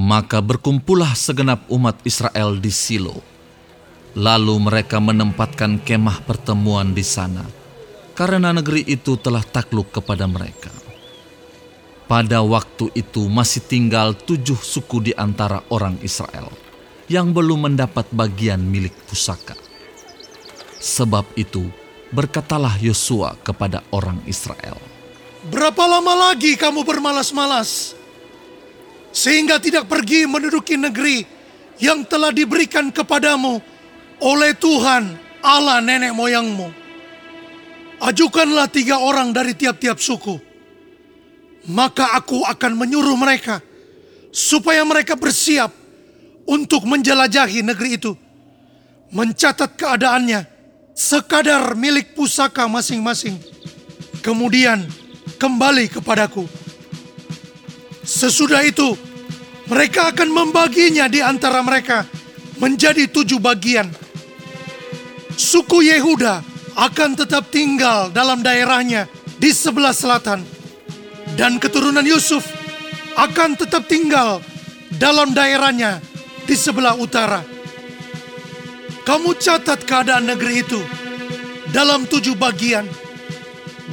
Maka berkumpullah segenap umat Israel di Silo. Lalu mereka menempatkan kemah pertemuan di sana, karena negeri itu telah takluk kepada mereka. Pada waktu itu masih tinggal tujuh suku di antara orang Israel yang belum mendapat bagian milik pusaka. Sebab itu berkatalah Yosua kepada orang Israel, Berapa lama lagi kamu bermalas-malas? Sehingga tidak pergi menduduki negeri yang telah diberikan kepadamu oleh Tuhan Allah nenek moyangmu. Ajukanlah tiga orang dari tiap-tiap suku. Maka aku akan menyuruh mereka supaya mereka bersiap untuk menjelajahi negeri itu. Mencatat keadaannya sekadar milik pusaka masing-masing. Kemudian kembali kepadaku. Sesudah itu, mereka akan membaginya di antara mereka menjadi tujuh bagian. Suku Yehuda akan tetap tinggal dalam daerahnya di sebelah selatan. Dan keturunan Yusuf akan tetap tinggal dalam daerahnya di sebelah utara. Kamu catat keadaan negeri itu dalam tujuh bagian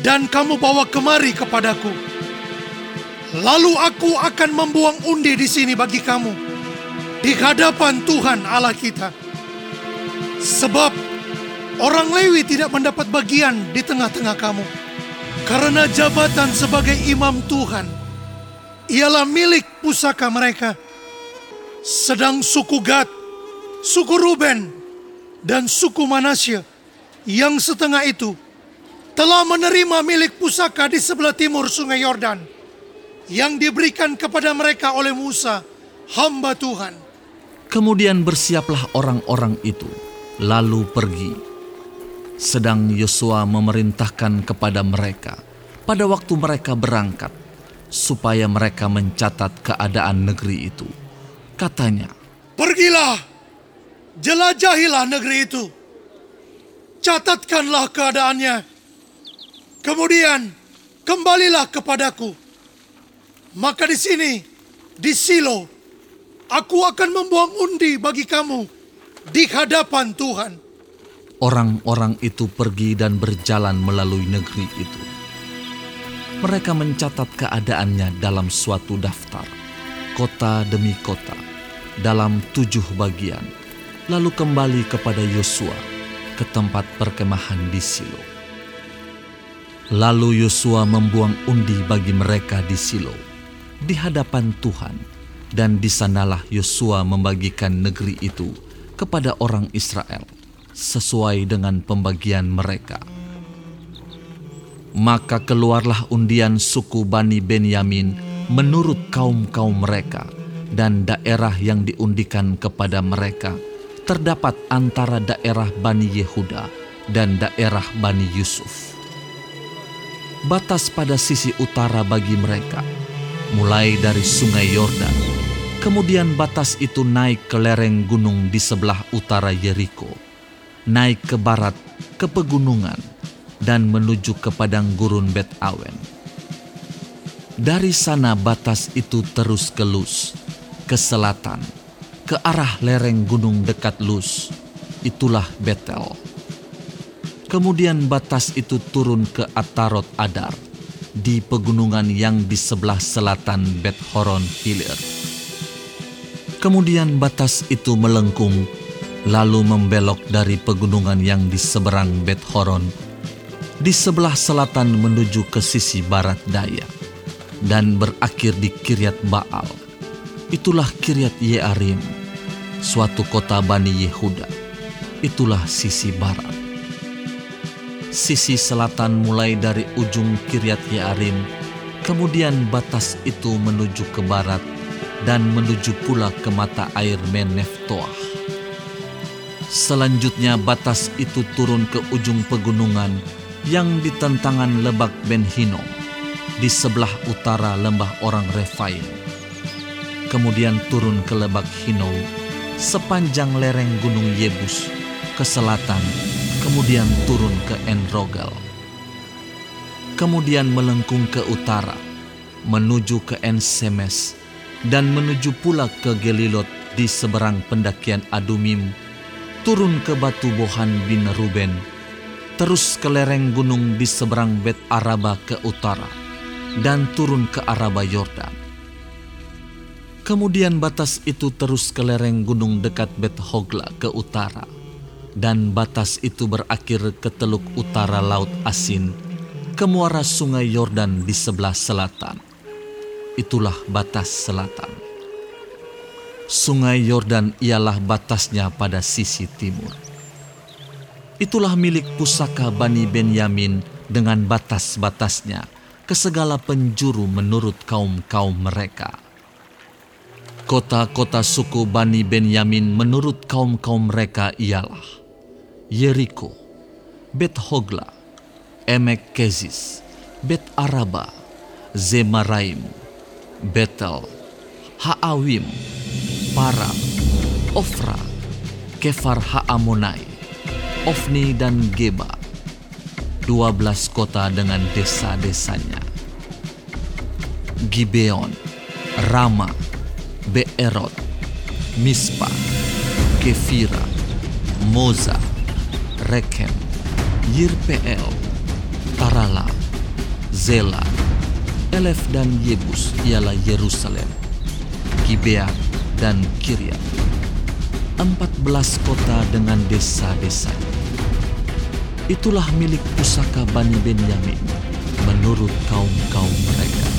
dan kamu bawa kemari kepadaku. Lalu aku akan membuang undi di sini bagi kamu di hadapan Tuhan Allah kita. Sebab orang Lewi tidak mendapat bagian di tengah-tengah kamu. Karena jabatan sebagai imam Tuhan ialah milik pusaka mereka. Sedang suku Gad, suku Ruben, dan suku Manasya yang setengah itu telah menerima milik pusaka di sebelah timur sungai Yordan yang diberikan kepada mereka oleh Musa, hamba Tuhan. Kemudian bersiaplah orang-orang itu, lalu pergi. Sedang Yosua memerintahkan kepada mereka pada waktu mereka berangkat, supaya mereka mencatat keadaan negeri itu. Katanya, Pergilah, jelajahilah negeri itu. Catatkanlah keadaannya. Kemudian kembalilah kepadaku. Maka di sini, di Silo, aku akan membuang undi bagi kamu di hadapan Tuhan. orang-orang itu pergi dan berjalan melalui negeri itu. Mereka mencatat keadaannya dalam suatu daftar, kota demi kota, dalam tujuh bagian, lalu kembali kepada Yosua ke tempat perkemahan di Silo. Lalu Yosua membuang undi bagi mereka di Silo, di hadapan Tuhan, dan di sanalah Yosua membagikan negeri itu kepada orang Israel sesuai dengan pembagian mereka. Maka keluarlah undian suku Bani Benyamin menurut kaum-kaum mereka dan daerah yang diundikan kepada mereka terdapat antara daerah Bani Yehuda dan daerah Bani Yusuf. Batas pada sisi utara bagi mereka, mulai dari sungai Yordan, kemudian batas itu naik ke lereng gunung di sebelah utara Yeriko, naik ke barat ke pegunungan dan menuju ke padang gurun Bet Awen. Dari sana batas itu terus ke Lus, ke selatan, ke arah lereng gunung dekat Lus. Itulah Betel. Kemudian batas itu turun ke Atarot Adar, di pegunungan yang di sebelah selatan Bet Horon Hilir. Kemudian batas itu melengkung lalu membelok dari pegunungan yang di seberang Bet Horon, di sebelah selatan menuju ke sisi barat daya, dan berakhir di Kiryat Baal. Itulah Kiryat Yearim, suatu kota Bani Yehuda. Itulah sisi barat. Sisi selatan mulai dari ujung Kiryat Yearim, kemudian batas itu menuju ke barat dan menuju pula ke mata air Meneftoah. Selanjutnya batas itu turun ke ujung pegunungan yang di tentangan lebak Ben Hinnom di sebelah utara lembah orang Refaim. Kemudian turun ke lebak Hinnom sepanjang lereng gunung Yebus ke selatan, kemudian turun ke Enrogel. Kemudian melengkung ke utara, menuju ke Ensemes dan menuju pula ke Gelilot di seberang pendakian Adumim, turun ke batu Bohan bin Ruben, terus ke lereng gunung di seberang Bet Araba ke utara, dan turun ke Araba Yordan. Kemudian batas itu terus ke lereng gunung dekat Bet Hogla ke utara, dan batas itu berakhir ke teluk utara Laut Asin, ke muara sungai Yordan di sebelah selatan. Itulah batas selatan. Sungai Yordan ialah batasnya pada sisi timur. Itulah milik pusaka Bani Benyamin dengan batas-batasnya ke segala penjuru menurut kaum-kaum mereka. Kota-kota suku Bani Benyamin menurut kaum-kaum mereka ialah Yeriko, Bet Hogla, Emek Kezis, Bet Araba, Zemaraim, Betel, Haawim, Param, Ofra, Kefar Haamonai, Ofni dan Geba, dua belas kota dengan desa-desanya. Gibeon, Rama, Beerot, Mispa, Kefira, Moza, Rekem, Yirpeel, Tarala, Zela, Elef dan Yebus ialah Yerusalem, Gibea dan Kiryat. Empat belas kota dengan desa-desanya. Itulah milik pusaka Bani Benyamin menurut kaum-kaum mereka.